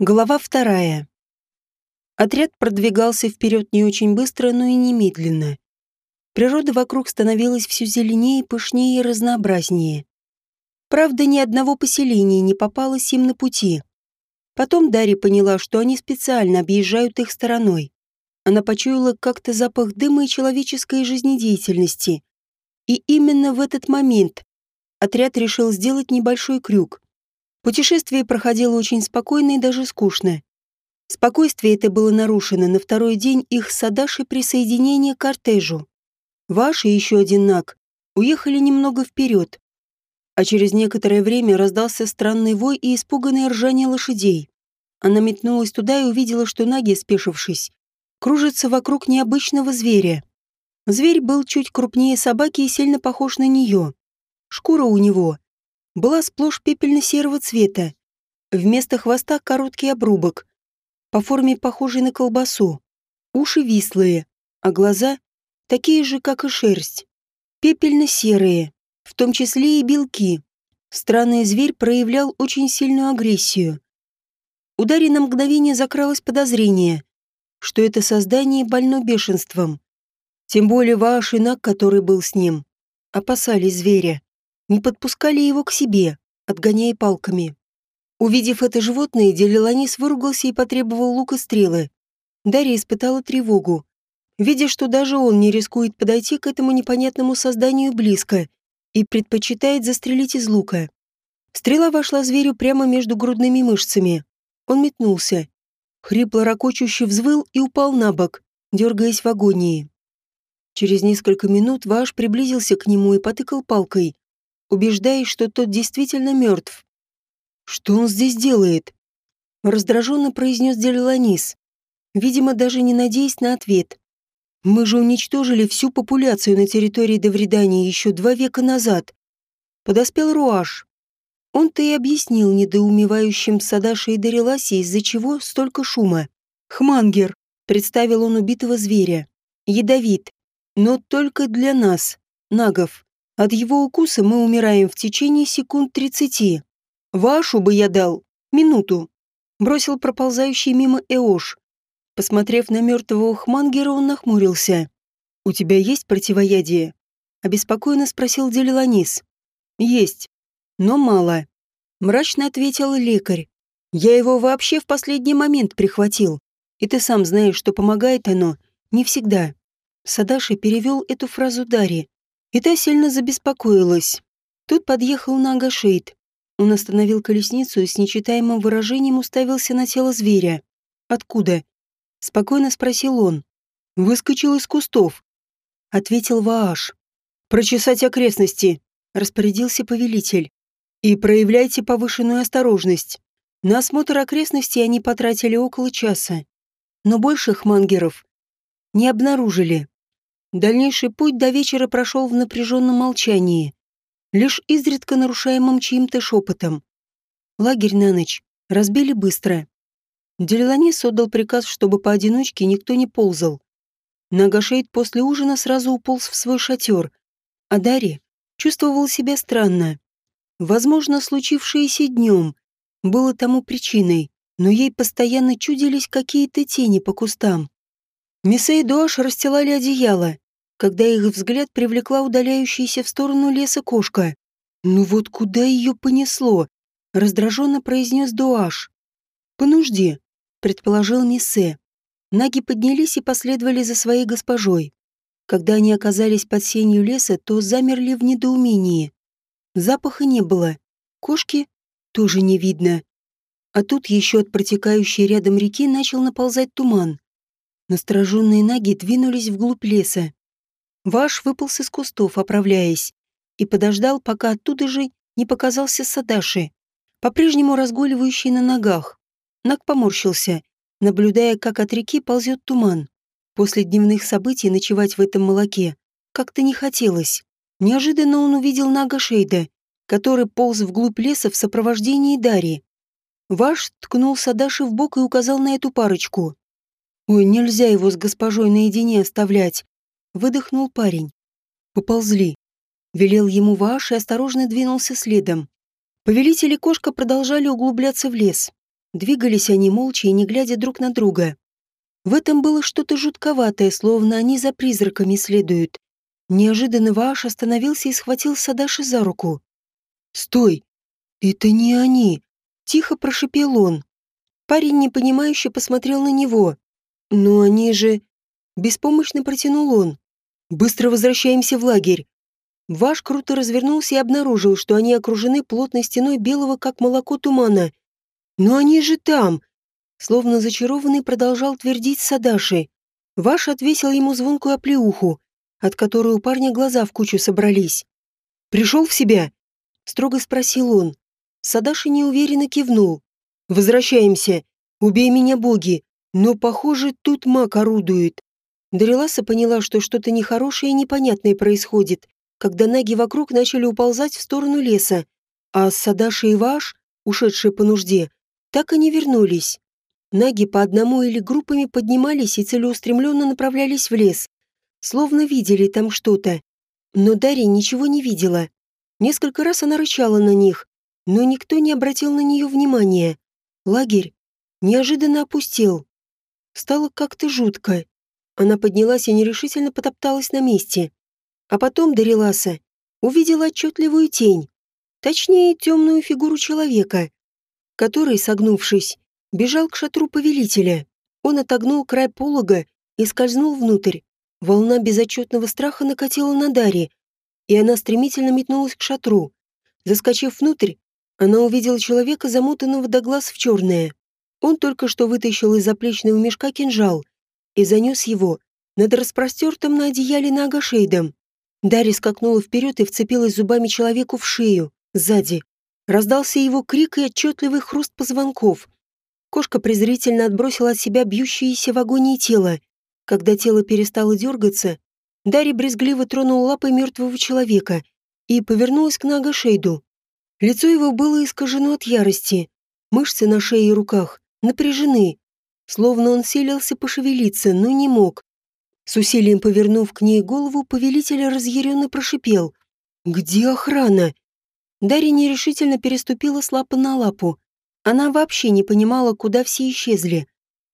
Глава вторая. Отряд продвигался вперед не очень быстро, но и немедленно. Природа вокруг становилась все зеленее, пышнее и разнообразнее. Правда, ни одного поселения не попалось им на пути. Потом Дарья поняла, что они специально объезжают их стороной. Она почуяла как-то запах дыма и человеческой жизнедеятельности. И именно в этот момент отряд решил сделать небольшой крюк. Путешествие проходило очень спокойно и даже скучно. Спокойствие это было нарушено на второй день их с присоединения к кортежу. Ваш и еще один Наг уехали немного вперед, а через некоторое время раздался странный вой и испуганное ржание лошадей. Она метнулась туда и увидела, что Наги, спешившись, кружатся вокруг необычного зверя. Зверь был чуть крупнее собаки и сильно похож на нее. Шкура у него была сплошь пепельно-серого цвета. Вместо хвоста короткий обрубок, по форме похожий на колбасу. Уши вислые, а глаза такие же, как и шерсть. Пепельно-серые, в том числе и белки. Странный зверь проявлял очень сильную агрессию. У Дарьи на мгновение закралось подозрение, что это создание больно бешенством. Тем более Вааш и Нак, который был с ним, опасались зверя не подпускали его к себе, отгоняя палками. Увидев это животное, Делиланис выругался и потребовал лук и стрелы. Дарья испытала тревогу, видя, что даже он не рискует подойти к этому непонятному созданию близко и предпочитает застрелить из лука. Стрела вошла зверю прямо между грудными мышцами. Он метнулся. Хрипло ракочуще взвыл и упал на бок, дергаясь в агонии. Через несколько минут Ваш приблизился к нему и потыкал палкой, убеждаясь, что тот действительно мертв. «Что он здесь делает?» Раздраженно произнес Делиланис, видимо, даже не надеясь на ответ. «Мы же уничтожили всю популяцию на территории Довредания еще два века назад». Подоспел Руаш. Он-то и объяснил недоумевающим Садаше и Дариласе, из-за чего столько шума. «Хмангер», — представил он убитого зверя. «Ядовит, но только для нас, нагов. От его укуса мы умираем в течение секунд тридцати. Вашу бы я дал. Минуту. Бросил проползающий мимо Эош. Посмотрев на мертвого Хмангера, он нахмурился. «У тебя есть противоядие?» Обеспокоенно спросил Делиланис. «Есть. Но мало». Мрачно ответил лекарь. «Я его вообще в последний момент прихватил. И ты сам знаешь, что помогает оно не всегда». Садаши перевел эту фразу Дари, и та сильно забеспокоилась. Тут подъехал Нагашейд. Он остановил колесницу и с нечитаемым выражением уставился на тело зверя. «Откуда?» — спокойно спросил он. «Выскочил из кустов», — ответил Вааш. «Прочесать окрестности», — распорядился повелитель. «И проявляйте повышенную осторожность. На осмотр окрестностей они потратили около часа. Но больших мангеров не обнаружили. Дальнейший путь до вечера прошел в напряженном молчании, лишь изредка нарушаемым чьим-то шепотом. Лагерь на ночь разбили быстро. Делиланис отдал приказ, чтобы поодиночке никто не ползал. Нагашейд после ужина сразу уполз в свой шатер, а Дарья чувствовал себя странно. Возможно, случившееся днем было тому причиной, но ей постоянно чудились какие-то тени по кустам. Миса и Дуаш расстилали одеяло, когда их взгляд привлекла удаляющаяся в сторону леса кошка. «Ну вот куда ее понесло?» — раздраженно произнес Дуаш. «По нужде», — предположил Миссе. Наги поднялись и последовали за своей госпожой. Когда они оказались под сенью леса, то замерли в недоумении. Запаха не было. Кошки тоже не видно. А тут еще от протекающей рядом реки начал наползать туман. Настороженные наги двинулись вглубь леса. Ваш выполз из кустов, оправляясь, и подождал, пока оттуда же не показался Садаши, по-прежнему разгуливающий на ногах. Наг поморщился, наблюдая, как от реки ползет туман. После дневных событий ночевать в этом молоке как-то не хотелось. Неожиданно он увидел Нага Шейда, который полз вглубь леса в сопровождении Дарьи. Ваш ткнул Садаши в бок и указал на эту парочку. «Ой, нельзя его с госпожой наедине оставлять», — выдохнул парень. «Поползли». Велел ему Вааш и осторожно двинулся следом. Повелители кошка продолжали углубляться в лес. Двигались они молча и не глядя друг на друга. В этом было что-то жутковатое, словно они за призраками следуют. Неожиданно Вааш остановился и схватил Садаши за руку. «Стой! Это не они!» — тихо прошипел он. Парень непонимающе посмотрел на него. «Но они же...» Беспомощно протянул он. «Быстро возвращаемся в лагерь!» Ваш круто развернулся и обнаружил, что они окружены плотной стеной белого, как молоко тумана. «Но они же там!» Словно зачарованный продолжал твердить Садаши. Ваш отвесил ему звонкую оплеуху, от которой у парня глаза в кучу собрались. «Пришел в себя?» — строго спросил он. Садаши неуверенно кивнул. «Возвращаемся. Убей меня, боги. Но, похоже, тут маг орудует». Дариласа поняла, что что-то нехорошее и непонятное происходит, когда наги вокруг начали уползать в сторону леса, а Садаши и Ваш, ушедшие по нужде, так и не вернулись. Наги по одному или группами поднимались и целеустремленно направлялись в лес, словно видели там что-то. Но Дарья ничего не видела. Несколько раз она рычала на них, но никто не обратил на нее внимания. Лагерь неожиданно опустел. Стало как-то жутко. Она поднялась и нерешительно потопталась на месте. А потом Дариласа увидела отчетливую тень, точнее темную фигуру человека, который, согнувшись, бежал к шатру повелителя. Он отогнул край полога и скользнул внутрь. Волна безотчетного страха накатила на Дарье, и она стремительно метнулась к шатру. Заскочив внутрь, она увидела человека, замотанного до глаз в черное. Он только что вытащил из заплечного мешка кинжал и занес его над распростертым на одеяле Нагашейдом. Дарья скакнула вперед и вцепилась зубами человеку в шею, сзади. Раздался его крик и отчетливый хруст позвонков. Кошка презрительно отбросила от себя бьющееся в агонии тело. Когда тело перестало дергаться, Дарья брезгливо тронула лапой мертвого человека и повернулась к Нагашейду. Лицо его было искажено от ярости. Мышцы на шее и руках напряжены, словно он селился пошевелиться, но не мог. С усилием повернув к ней голову, повелитель разъяренно прошипел. «Где охрана?» Дарья нерешительно переступила с лапы на лапу, она вообще не понимала, куда все исчезли.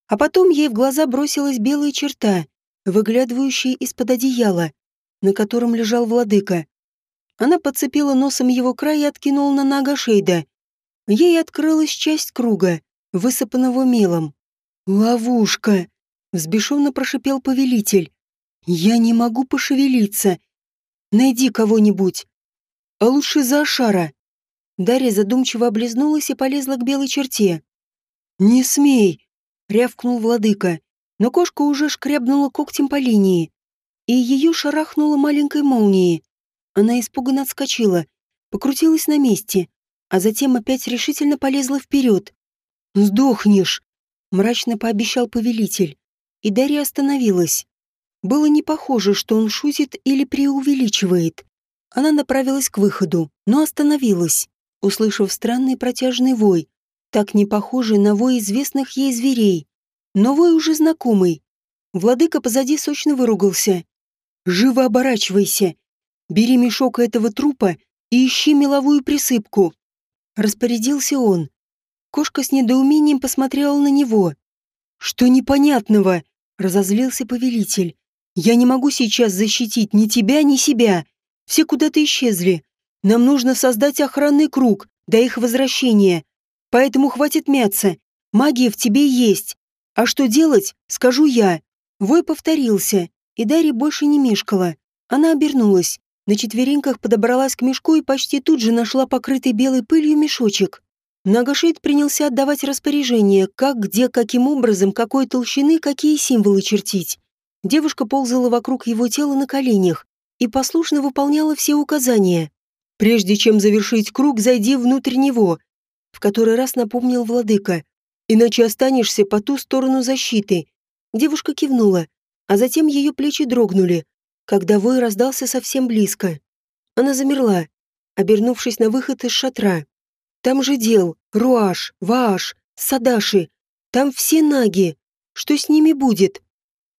А потом ей в глаза бросилась белая черта, выглядывающая из-под одеяла, на котором лежал владыка. Она подцепила носом его край и откинула на нога Шейда. Ей открылась часть круга, высыпанного мелом. «Ловушка!» — взбешенно прошипел повелитель. «Я не могу пошевелиться. Найди кого-нибудь. А лучше за Ашара. Дарья задумчиво облизнулась и полезла к белой черте. «Не смей!» — рявкнул владыка. Но кошка уже шкрябнула когтем по линии, и ее шарахнуло маленькой молнией. Она испуганно отскочила, покрутилась на месте, а затем опять решительно полезла вперед. «Сдохнешь!» — мрачно пообещал повелитель. И Дарья остановилась. Было не похоже, что он шутит или преувеличивает. Она направилась к выходу, но остановилась услышав странный протяжный вой, так не похожий на вой известных ей зверей, но вой уже знакомый. Владыка позади сочно выругался. «Живо оборачивайся! Бери мешок этого трупа и ищи меловую присыпку!» Распорядился он. Кошка с недоумением посмотрела на него. «Что непонятного?» — разозлился повелитель. «Я не могу сейчас защитить ни тебя, ни себя. Все куда-то исчезли. Нам нужно создать охранный круг до их возвращения. Поэтому хватит мяться. Магия в тебе есть. А что делать, скажу я. Вой повторился, и Дарья больше не мешкала. Она обернулась, на четвереньках подобралась к мешку и почти тут же нашла покрытый белой пылью мешочек. Нагашейд принялся отдавать распоряжение, как, где, каким образом, какой толщины, какие символы чертить. Девушка ползала вокруг его тела на коленях и послушно выполняла все указания. Прежде чем завершить круг, зайди внутрь него, в который раз напомнил владыка. Иначе останешься по ту сторону защиты. Девушка кивнула, а затем ее плечи дрогнули, когда вой раздался совсем близко. Она замерла, обернувшись на выход из шатра. Там же дел, Руаш, Вааш, Садаши. Там все наги. Что с ними будет?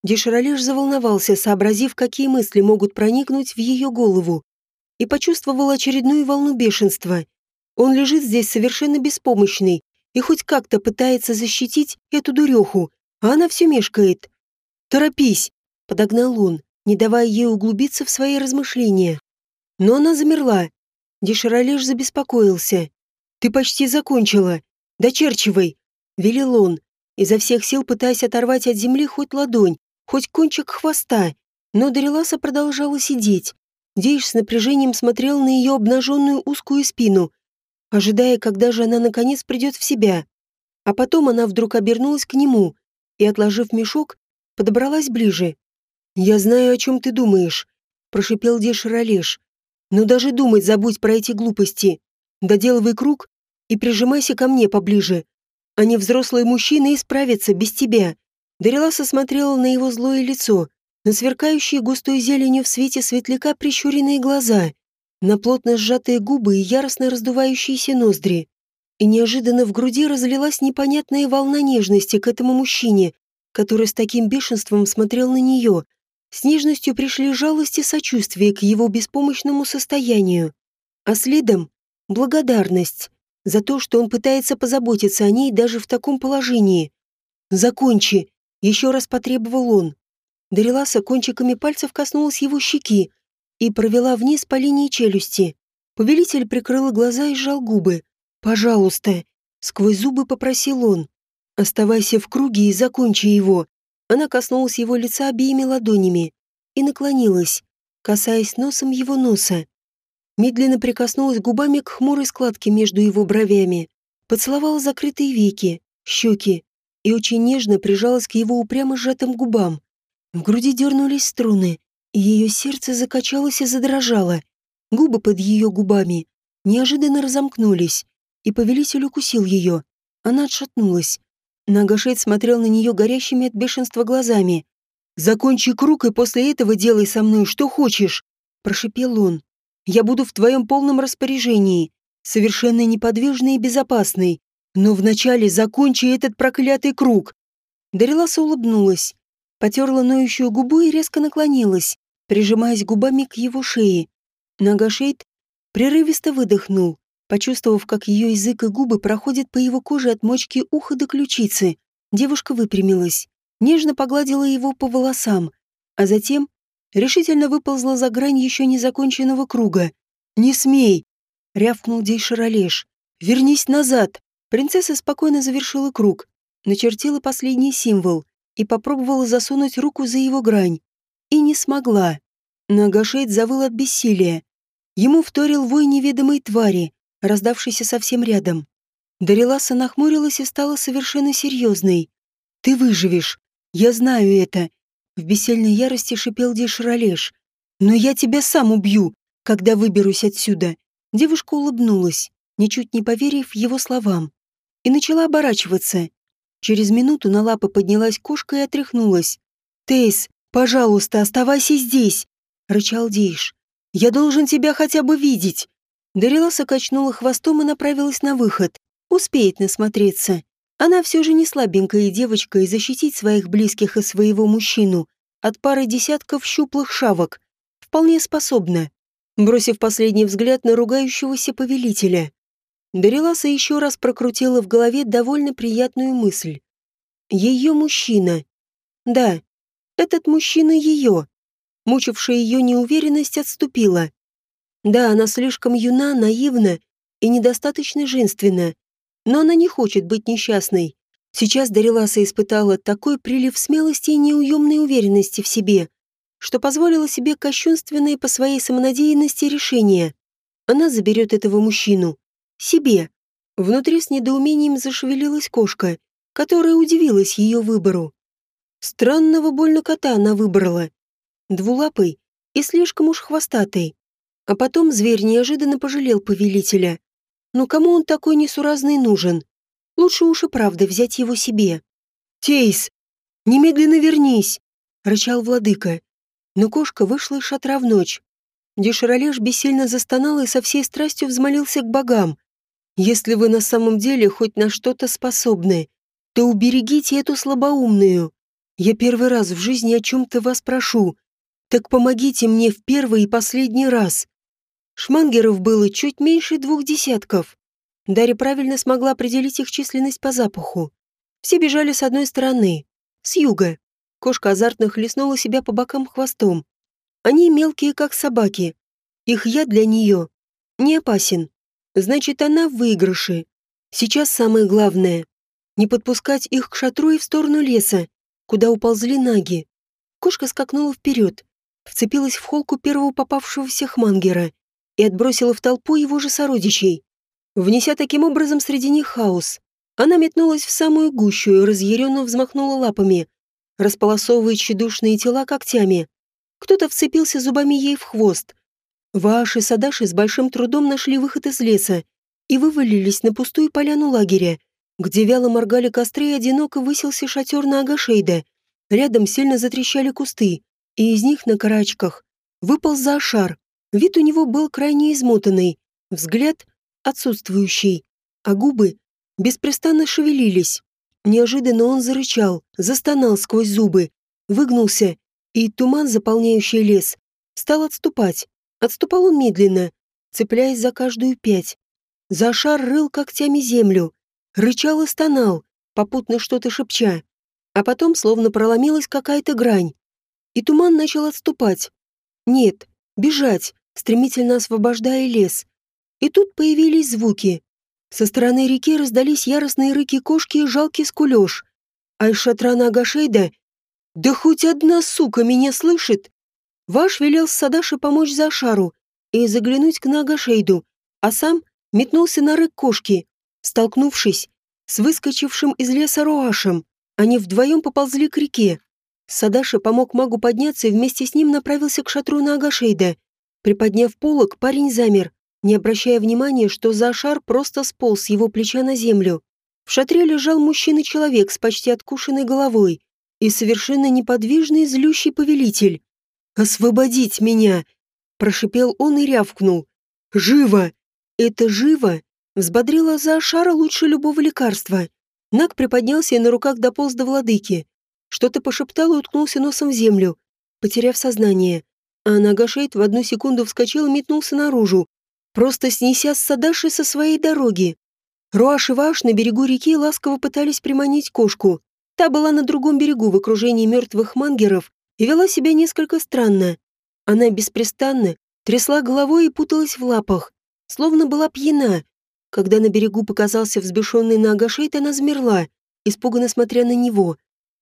Деширалеш заволновался, сообразив, какие мысли могут проникнуть в ее голову и почувствовал очередную волну бешенства. Он лежит здесь совершенно беспомощный, и хоть как-то пытается защитить эту дуреху, а она все мешкает. «Торопись!» — подогнал он, не давая ей углубиться в свои размышления. Но она замерла. Деширалеш забеспокоился. «Ты почти закончила. Дочерчивай!» — велел он, изо всех сил пытаясь оторвать от земли хоть ладонь, хоть кончик хвоста. Но Дариласа продолжала сидеть. Дейш с напряжением смотрел на ее обнаженную узкую спину, ожидая, когда же она наконец придет в себя. А потом она вдруг обернулась к нему и, отложив мешок, подобралась ближе. «Я знаю, о чем ты думаешь», — прошипел Деш Ролеш. «Но даже думать забудь про эти глупости. Доделывай круг и прижимайся ко мне поближе. Они взрослые мужчины и справятся без тебя». Дариласа смотрела на его злое лицо, на сверкающие густой зеленью в свете светляка прищуренные глаза, на плотно сжатые губы и яростно раздувающиеся ноздри. И неожиданно в груди разлилась непонятная волна нежности к этому мужчине, который с таким бешенством смотрел на нее. С нежностью пришли жалость и сочувствие к его беспомощному состоянию. А следом — благодарность за то, что он пытается позаботиться о ней даже в таком положении. «Закончи!» — еще раз потребовал он. Дариласа кончиками пальцев коснулась его щеки и провела вниз по линии челюсти. Повелитель прикрыл глаза и сжал губы. «Пожалуйста!» — сквозь зубы попросил он. «Оставайся в круге и закончи его». Она коснулась его лица обеими ладонями и наклонилась, касаясь носом его носа. Медленно прикоснулась губами к хмурой складке между его бровями, поцеловала закрытые веки, щеки и очень нежно прижалась к его упрямо сжатым губам. В груди дернулись струны, и ее сердце закачалось и задрожало. Губы под ее губами неожиданно разомкнулись, и повелитель укусил ее. Она отшатнулась. Нагашет смотрел на нее горящими от бешенства глазами. «Закончи круг, и после этого делай со мной что хочешь», – прошипел он. «Я буду в твоем полном распоряжении, совершенно неподвижный и безопасный. Но вначале закончи этот проклятый круг». Дариласа улыбнулась потерла ноющую губу и резко наклонилась, прижимаясь губами к его шее. Нагашейд прерывисто выдохнул, почувствовав, как ее язык и губы проходят по его коже от мочки уха до ключицы. Девушка выпрямилась, нежно погладила его по волосам, а затем решительно выползла за грань еще незаконченного круга. «Не смей!» — рявкнул Дейшаролеш. «Вернись назад!» Принцесса спокойно завершила круг, начертила последний символ и попробовала засунуть руку за его грань. И не смогла. Нагашейд завыл от бессилия. Ему вторил вой неведомой твари, раздавшийся совсем рядом. Дариласа нахмурилась и стала совершенно серьезной. «Ты выживешь. Я знаю это», — в бесельной ярости шипел Деширалеш. «Но я тебя сам убью, когда выберусь отсюда». Девушка улыбнулась, ничуть не поверив его словам, и начала оборачиваться. Через минуту на лапы поднялась кошка и отряхнулась. «Тейс, пожалуйста, оставайся здесь!» — рычал Дейш. «Я должен тебя хотя бы видеть!» Дариласа качнула хвостом и направилась на выход. Успеет насмотреться. Она все же не слабенькая девочка и защитить своих близких и своего мужчину от пары десятков щуплых шавок вполне способна. Бросив последний взгляд на ругающегося повелителя, Дариласа еще раз прокрутила в голове довольно приятную мысль. Ее мужчина. Да, этот мужчина ее. Мучившая ее неуверенность отступила. Да, она слишком юна, наивна и недостаточно женственна. Но она не хочет быть несчастной. Сейчас Дариласа испытала такой прилив смелости и неуемной уверенности в себе, что позволила себе кощунственное по своей самонадеянности решение. Она заберет этого мужчину себе. Внутри с недоумением зашевелилась кошка, которая удивилась ее выбору. Странного больно кота она выбрала. Двулапый и слишком уж хвостатый. А потом зверь неожиданно пожалел повелителя. Но кому он такой несуразный нужен? Лучше уж и правда взять его себе. «Тейс, немедленно вернись!» — рычал владыка. Но кошка вышла из шатра в ночь. Деширалеш бессильно застонал и со всей страстью взмолился к богам. Если вы на самом деле хоть на что-то способны, то уберегите эту слабоумную. Я первый раз в жизни о чем-то вас прошу. Так помогите мне в первый и последний раз. Шмангеров было чуть меньше двух десятков. Дарья правильно смогла определить их численность по запаху. Все бежали с одной стороны, с юга. Кошка азартно хлестнула себя по бокам хвостом. Они мелкие, как собаки. Их яд для нее не опасен. Значит, она в выигрыше. Сейчас самое главное — не подпускать их к шатру и в сторону леса, куда уползли наги. Кошка скакнула вперед, вцепилась в холку первого попавшегося хмангера и отбросила в толпу его же сородичей, внеся таким образом среди них хаос. Она метнулась в самую гущу и разъяренно взмахнула лапами, располосовывая тщедушные тела когтями. Кто-то вцепился зубами ей в хвост. Ваши Садаши с большим трудом нашли выход из леса и вывалились на пустую поляну лагеря, где вяло моргали костры и одиноко высился шатер на Агашейда. Рядом сильно затрещали кусты, и из них на карачках выпал Заошар. Вид у него был крайне измотанный, взгляд отсутствующий, а губы беспрестанно шевелились. Неожиданно он зарычал, застонал сквозь зубы, выгнулся, и туман, заполняющий лес, стал отступать. Отступал он медленно, цепляясь за каждую пять. Зашар рыл когтями землю, рычал и стонал, попутно что-то шепча. А потом словно проломилась какая-то грань. И туман начал отступать. Нет, бежать, стремительно освобождая лес. И тут появились звуки. Со стороны реки раздались яростные рыки кошки и жалкий скулёж. А из шатра на Агашейда «Да хоть одна сука меня слышит!» Ваш велел Садаши помочь Зашару и заглянуть к Нагашейду, а сам метнулся на рык кошки. Столкнувшись с выскочившим из леса Руашем, они вдвоем поползли к реке. Садаши помог магу подняться и вместе с ним направился к шатру на Агашейда. Приподняв полок, парень замер, не обращая внимания, что Зашар просто сполз с его плеча на землю. В шатре лежал мужчина-человек с почти откушенной головой и совершенно неподвижный злющий повелитель. «Освободить меня!» – прошипел он и рявкнул. «Живо!» Это «живо» взбодрило Заошара лучше любого лекарства. Наг приподнялся и на руках дополз до владыки. Что-то пошептал и уткнулся носом в землю, потеряв сознание. А Нагашейд в одну секунду вскочил и метнулся наружу, просто снеся Садаши со своей дороги. Руаш и Ваш на берегу реки ласково пытались приманить кошку. Та была на другом берегу в окружении мертвых мангеров и вела себя несколько странно. Она беспрестанно трясла головой и путалась в лапах, словно была пьяна. Когда на берегу показался взбешенный Нагашейт, она замерла, испуганно смотря на него.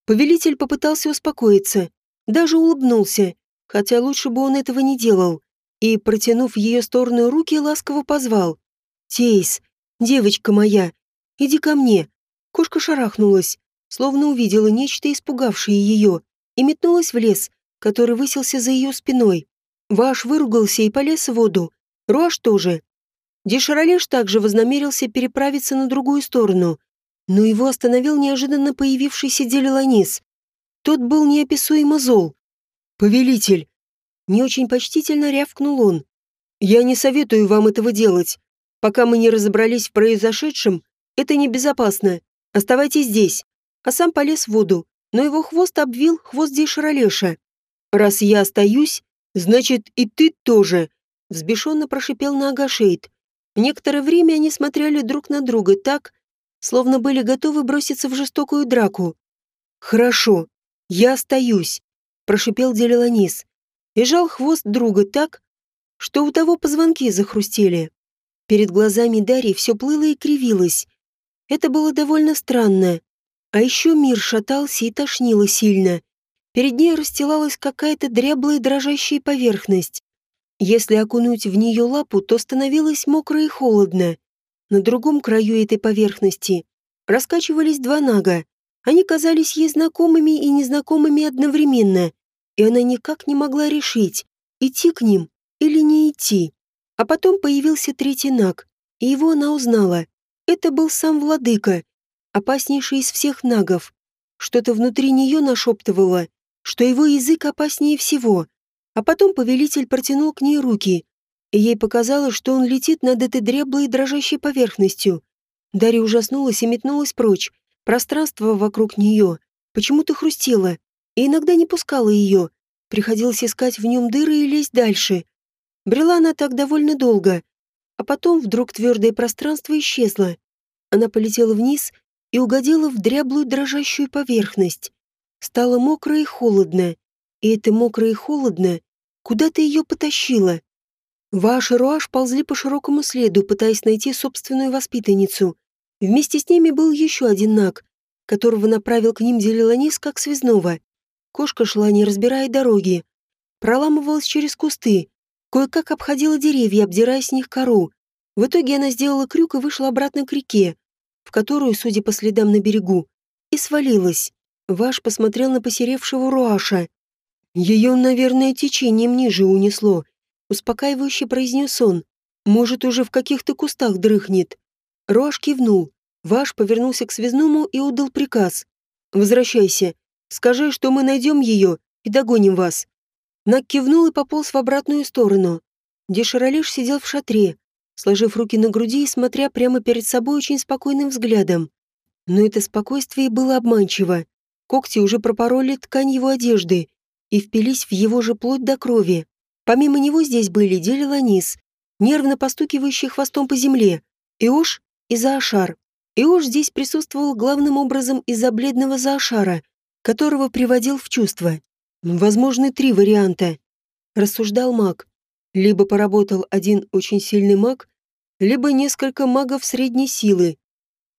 Повелитель попытался успокоиться, даже улыбнулся, хотя лучше бы он этого не делал и, протянув ее сторону руки, ласково позвал. «Тейс, девочка моя, иди ко мне». Кошка шарахнулась, словно увидела нечто, испугавшее ее, и метнулась в лес, который высился за ее спиной. Ваш выругался и полез в воду. Руаш тоже. Деширалеш также вознамерился переправиться на другую сторону, но его остановил неожиданно появившийся Делиланис. Тот был неописуемо зол. «Повелитель, не очень почтительно рявкнул он. «Я не советую вам этого делать. Пока мы не разобрались в произошедшем, это небезопасно. Оставайтесь здесь». А сам полез в воду, но его хвост обвил хвост Дейшаролеша. «Раз я остаюсь, значит и ты тоже», — взбешенно прошипел на Агашейд. Некоторое время они смотрели друг на друга так, словно были готовы броситься в жестокую драку. «Хорошо, я остаюсь», — прошипел Делиланис и жал хвост друга так, что у того позвонки захрустели. Перед глазами Дарьи все плыло и кривилось. Это было довольно странно. А еще мир шатался и тошнило сильно. Перед ней расстилалась какая-то дряблая дрожащая поверхность. Если окунуть в нее лапу, то становилось мокро и холодно. На другом краю этой поверхности раскачивались два нага. Они казались ей знакомыми и незнакомыми одновременно и она никак не могла решить, идти к ним или не идти. А потом появился третий наг, и его она узнала. Это был сам владыка, опаснейший из всех нагов. Что-то внутри нее нашептывало, что его язык опаснее всего. А потом повелитель протянул к ней руки, и ей показалось, что он летит над этой дряблой дрожащей поверхностью. Дарья ужаснулась и метнулась прочь. Пространство вокруг нее почему-то хрустело, и иногда не пускала ее. Приходилось искать в нем дыры и лезть дальше. Брела она так довольно долго, А потом вдруг твердое пространство исчезло. Она полетела вниз и угодила в дряблую дрожащую поверхность. Стало мокро и холодно, и это мокро и холодно куда-то ее потащило. Ваш и Руаш ползли по широкому следу, пытаясь найти собственную воспитанницу. Вместе с ними был еще один наг, которого направил к ним Делиланис как связного. Кошка шла, не разбирая дороги. Проламывалась через кусты, кое-как обходила деревья, обдирая с них кору. В итоге она сделала крюк и вышла обратно к реке, в которую, судя по следам на берегу, и свалилась. Ваш посмотрел на посеревшего Руаша. Ее, наверное, течением ниже унесло. Успокаивающе произнес он. Может, уже в каких-то кустах дрыхнет. Руаш кивнул. Ваш повернулся к связному и отдал приказ. «Возвращайся. Скажи, что мы найдем ее и догоним вас». Нак кивнул и пополз в обратную сторону. Деширалиш сидел в шатре, сложив руки на груди и смотря прямо перед собой очень спокойным взглядом. Но это спокойствие было обманчиво. Когти уже пропороли ткань его одежды и впились в его же плоть до крови. Помимо него здесь были Делиланис, нервно постукивающий хвостом по земле, Иош и Заашар. Иош здесь присутствовал главным образом из-за бледного Заашара, которого приводил в чувство. Возможны три варианта. Рассуждал маг. Либо поработал один очень сильный маг, либо несколько магов средней силы,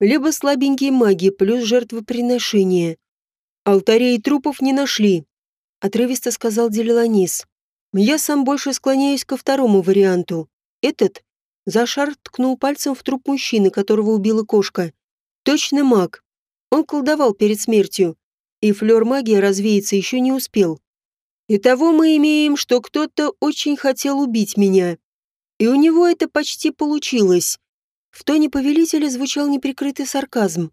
либо слабенькие маги плюс жертвоприношение. Алтарей трупов не нашли, отрывисто сказал Делиланис. Я сам больше склоняюсь ко второму варианту. Этот Зашар ткнул пальцем в труп мужчины, которого убила кошка. Точно маг. Он колдовал перед смертью, и флёр магии развеяться еще не успел. Итого мы имеем, что кто-то очень хотел убить меня. И у него это почти получилось. В тоне повелителя звучал неприкрытый сарказм.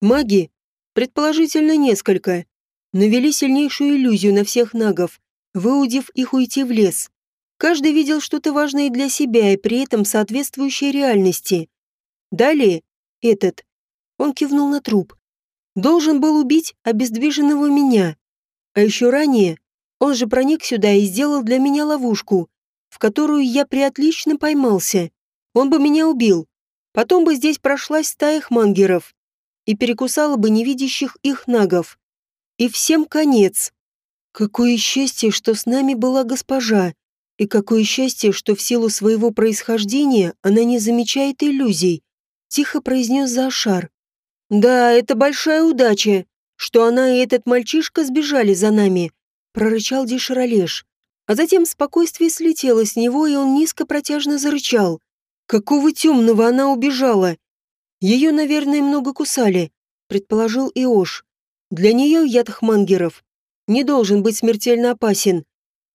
Маги, предположительно несколько, навели сильнейшую иллюзию на всех нагов, выудив их уйти в лес. Каждый видел что-то важное для себя и при этом соответствующее реальности. Далее, этот, он кивнул на труп, должен был убить обездвиженного меня. А еще ранее он же проник сюда и сделал для меня ловушку, в которую я приотлично поймался. Он бы меня убил. Потом бы здесь прошлась стая хмангеров и перекусала бы невидящих их нагов. И всем конец. Какое счастье, что с нами была госпожа, и какое счастье, что в силу своего происхождения она не замечает иллюзий, тихо произнес Зашар. Да, это большая удача, что она и этот мальчишка сбежали за нами, прорычал Дишаролеш. А затем спокойствие слетело с него, и он низко протяжно зарычал. Какого темного она убежала? Ее, наверное, много кусали, предположил Иош. Для нее яд хмангеров не должен быть смертельно опасен.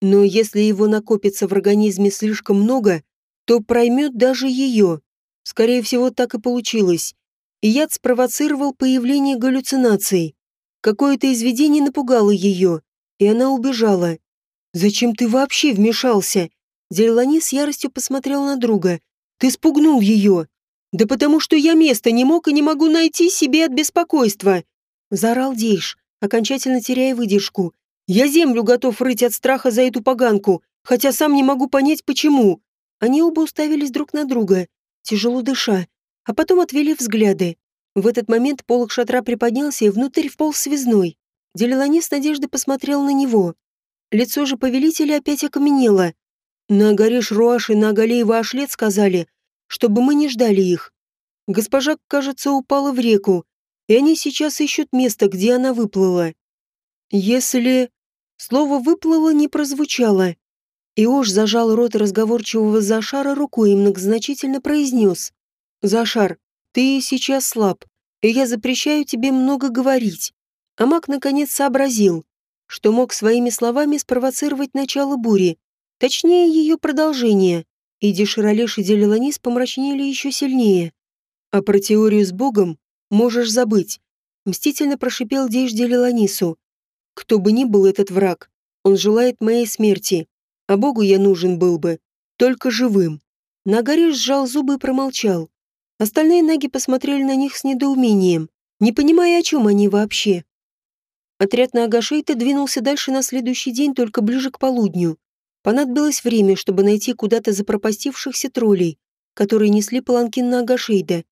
Но если его накопится в организме слишком много, то проймет даже ее. Скорее всего, так и получилось. Яд спровоцировал появление галлюцинаций. Какое-то изведение напугало ее, и она убежала. «Зачем ты вообще вмешался?» Делани с яростью посмотрел на друга. «Ты спугнул ее!» «Да потому что я места не мог и не могу найти себе от беспокойства!» Заорал Дейш, окончательно теряя выдержку. «Я землю готов рыть от страха за эту поганку, хотя сам не могу понять, почему». Они оба уставились друг на друга, тяжело дыша, а потом отвели взгляды. В этот момент полок шатра приподнялся и внутрь вполз связной. Делилани с надеждой посмотрел на него. Лицо же повелителя опять окаменело. На горе Шруаш и на Агалеева Ашлет сказали, чтобы мы не ждали их. Госпожа, кажется, упала в реку, и они сейчас ищут место, где она выплыла. Если... Слово «выплыло» не прозвучало. Иош зажал рот разговорчивого Зашара рукой и многозначительно произнес. «Зашар, ты сейчас слаб, и я запрещаю тебе много говорить». А маг наконец сообразил, что мог своими словами спровоцировать начало бури, точнее ее продолжение, и Деширалеш и Делиланис помрачнели еще сильнее. А про теорию с Богом можешь забыть. Мстительно прошипел Дейш Делиланису. Кто бы ни был этот враг, он желает моей смерти, а Богу я нужен был бы, только живым. Нагариш сжал зубы и промолчал. Остальные наги посмотрели на них с недоумением, не понимая, о чем они вообще. Отряд на Агашейта двинулся дальше на следующий день только ближе к полудню. Понадобилось время, чтобы найти куда-то запропастившихся троллей, которые несли паланкин на Агашейда.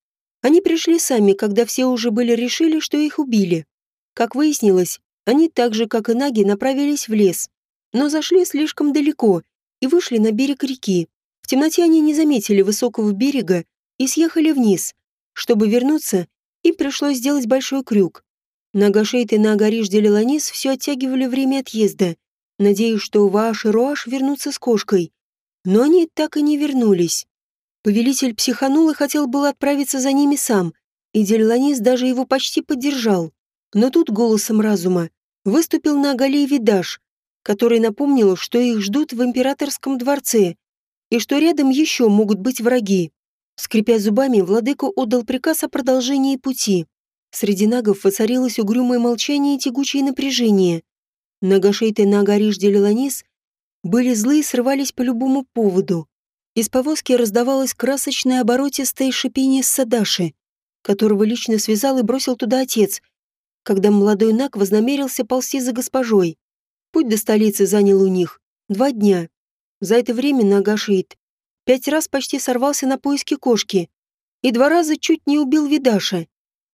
Они пришли сами, когда все уже были решили, что их убили. Как выяснилось, они так же, как и Наги, направились в лес, но зашли слишком далеко и вышли на берег реки. В темноте они не заметили высокого берега и съехали вниз. Чтобы вернуться, им пришлось сделать большой крюк. Нагашейт и Нагариш Делиланис все оттягивали время отъезда, надеясь, что Вааш и Руаш вернутся с кошкой. Но они так и не вернулись. Повелитель психанул и хотел было отправиться за ними сам, и Делиланис даже его почти поддержал. Но тут голосом разума выступил на Агалей Видаш, который напомнил, что их ждут в императорском дворце, и что рядом еще могут быть враги. Скрипя зубами, владыка отдал приказ о продолжении пути. Среди нагов воцарилось угрюмое молчание и тягучее напряжение. Нагашейт и Нагариш Делиланис были злы и срывались по любому поводу. Из повозки раздавалось красочное оборотистое шипение Садаши, которого лично связал и бросил туда отец, когда молодой Наг вознамерился ползти за госпожой. Путь до столицы занял у них два дня. За это время Нагашит пять раз почти сорвался на поиски кошки и два раза чуть не убил Видаша.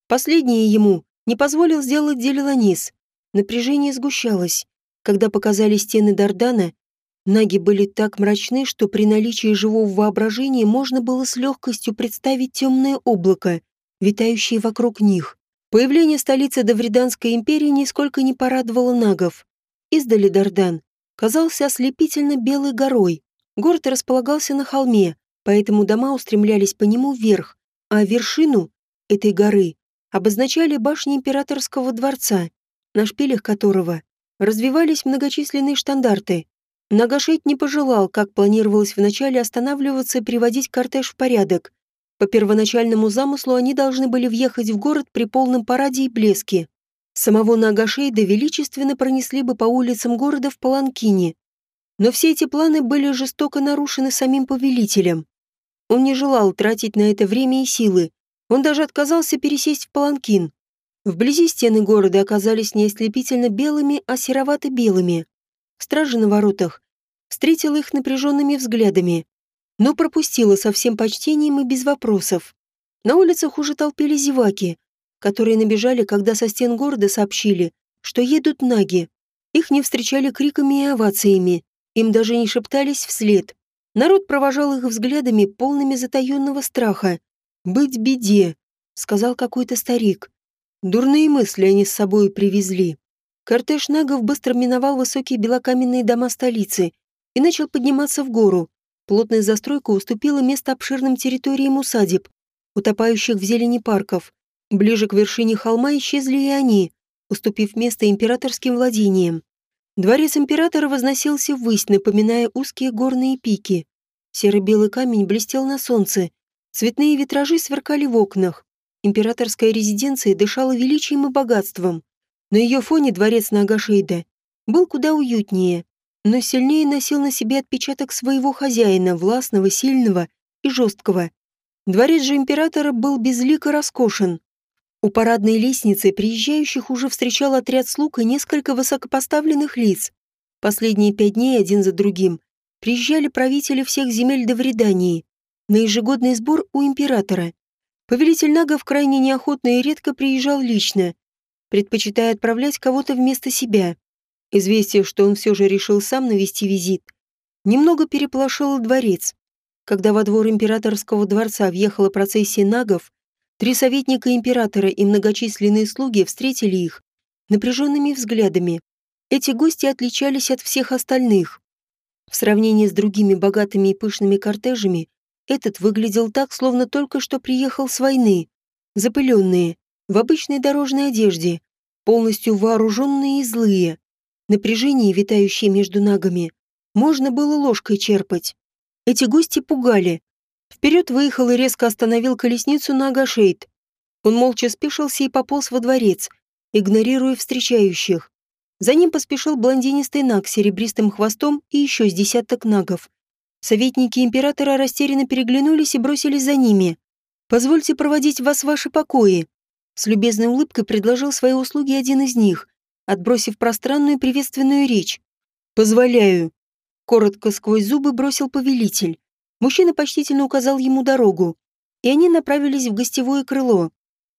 Последнее ему не позволил сделать Делиланис. Напряжение сгущалось. Когда показались стены Дардана, наги были так мрачны, что при наличии живого воображения можно было с легкостью представить темное облако, витающее вокруг них. Появление столицы Давриданской империи нисколько не порадовало нагов. Издали Дардан казался ослепительно белой горой. Город располагался на холме, поэтому дома устремлялись по нему вверх, а вершину этой горы обозначали башни императорского дворца, на шпилях которого развивались многочисленные штандарты. Нагашейт не пожелал, как планировалось вначале, останавливаться и приводить кортеж в порядок. По первоначальному замыслу они должны были въехать в город при полном параде и блеске. Самого Нагашейда величественно пронесли бы по улицам города в Паланкине. Но все эти планы были жестоко нарушены самим повелителем. Он не желал тратить на это время и силы. Он даже отказался пересесть в Паланкин. Вблизи стены города оказались не ослепительно белыми, а серовато-белыми. Стража на воротах встретила их напряженными взглядами, но пропустила со всем почтением и без вопросов. На улицах уже толпили зеваки, которые набежали, когда со стен города сообщили, что едут наги. Их не встречали криками и овациями, им даже не шептались вслед. Народ провожал их взглядами, полными затаенного страха. «Быть беде», — сказал какой-то старик. Дурные мысли они с собой привезли. Кортеж нагов быстро миновал высокие белокаменные дома столицы и начал подниматься в гору. Плотная застройка уступила место обширным территориям усадеб, утопающих в зелени парков. Ближе к вершине холма исчезли и они, уступив место императорским владениям. Дворец императора возносился ввысь, напоминая узкие горные пики. Серо-белый камень блестел на солнце. Цветные витражи сверкали в окнах. Императорская резиденция дышала величием и богатством. На ее фоне дворец Нагашейда был куда уютнее, но сильнее носил на себе отпечаток своего хозяина, властного, сильного и жесткого. Дворец же императора был безлико роскошен. У парадной лестницы приезжающих уже встречал отряд слуг и несколько высокопоставленных лиц. Последние пять дней один за другим приезжали правители всех земель до Вредании на ежегодный сбор у императора. Повелитель нагов крайне неохотно и редко приезжал лично, предпочитая отправлять кого-то вместо себя. Известие, что он все же решил сам навести визит, немного переполошило дворец. Когда во двор императорского дворца въехала процессия нагов, Три советника императора и многочисленные слуги встретили их напряженными взглядами. Эти гости отличались от всех остальных. В сравнении с другими богатыми и пышными кортежами, этот выглядел так, словно только что приехал с войны, запыленные, в обычной дорожной одежде, полностью вооруженные и злые. Напряжение, витающее между нагами, можно было ложкой черпать. Эти гости пугали, Вперед выехал и резко остановил колесницу на Агашейд. Он молча спешился и пополз во дворец, игнорируя встречающих. За ним поспешил блондинистый наг с серебристым хвостом и еще с десяток нагов. Советники императора растерянно переглянулись и бросились за ними. «Позвольте проводить вас в ваши покои», — с любезной улыбкой предложил свои услуги один из них, отбросив пространную приветственную речь. «Позволяю», — коротко сквозь зубы бросил повелитель. Мужчина почтительно указал ему дорогу, и они направились в гостевое крыло.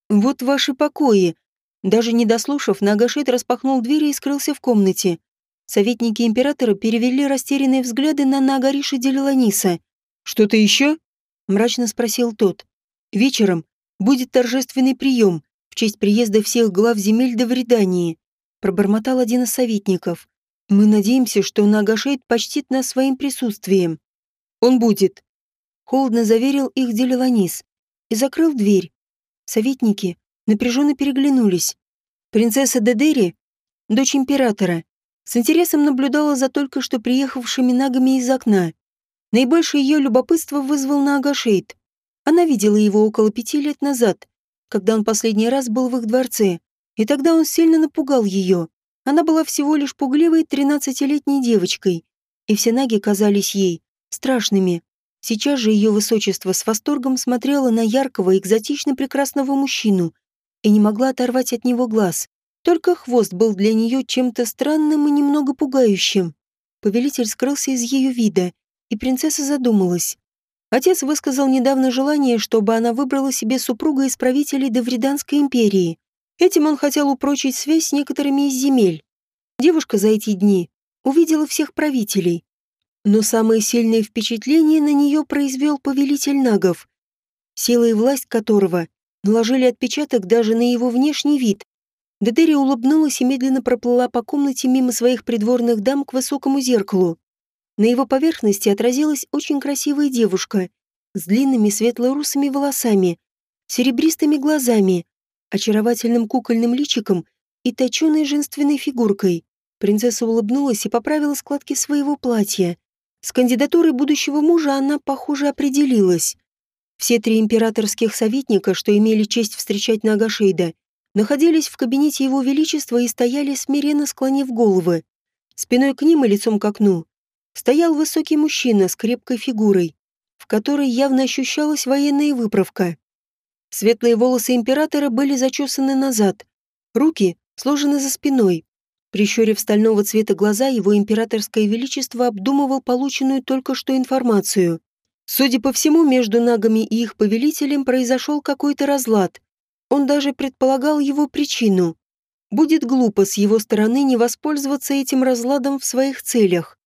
«Вот ваши покои». Даже не дослушав, Нагашит распахнул двери и скрылся в комнате. Советники императора перевели растерянные взгляды на Нагариша Делиланиса. «Что-то еще?» – мрачно спросил тот. «Вечером будет торжественный прием в честь приезда всех глав земель до Вредании», – пробормотал один из советников. «Мы надеемся, что Нагашейд почтит нас своим присутствием». «Он будет», – холодно заверил их Делиланис и закрыл дверь. Советники напряженно переглянулись. Принцесса Дедери, дочь императора, с интересом наблюдала за только что приехавшими нагами из окна. Наибольшее ее любопытство вызвал Наагашейд. Она видела его около пяти лет назад, когда он последний раз был в их дворце, и тогда он сильно напугал ее. Она была всего лишь пугливой тринадцатилетней девочкой, и все наги казались ей страшными. Сейчас же ее высочество с восторгом смотрела на яркого, экзотично прекрасного мужчину и не могла оторвать от него глаз. Только хвост был для нее чем-то странным и немного пугающим. Повелитель скрылся из ее вида, и принцесса задумалась. Отец высказал недавно желание, чтобы она выбрала себе супруга из правителей Давриданской империи. Этим он хотел упрочить связь с некоторыми из земель. Девушка за эти дни увидела всех правителей. Но самое сильное впечатление на нее произвел повелитель нагов, сила и власть которого наложили отпечаток даже на его внешний вид. Дедери улыбнулась и медленно проплыла по комнате мимо своих придворных дам к высокому зеркалу. На его поверхности отразилась очень красивая девушка с длинными светло-русыми волосами, серебристыми глазами, очаровательным кукольным личиком и точеной женственной фигуркой. Принцесса улыбнулась и поправила складки своего платья. С кандидатурой будущего мужа она, похоже, определилась. Все три императорских советника, что имели честь встречать Нагашейда, находились в кабинете его величества и стояли смиренно склонив головы. Спиной к ним и лицом к окну стоял высокий мужчина с крепкой фигурой, в которой явно ощущалась военная выправка. Светлые волосы императора были зачесаны назад, руки сложены за спиной. Прищурив стального цвета глаза, его императорское величество обдумывал полученную только что информацию. Судя по всему, между нагами и их повелителем произошел какой-то разлад, он даже предполагал его причину. Будет глупо с его стороны не воспользоваться этим разладом в своих целях.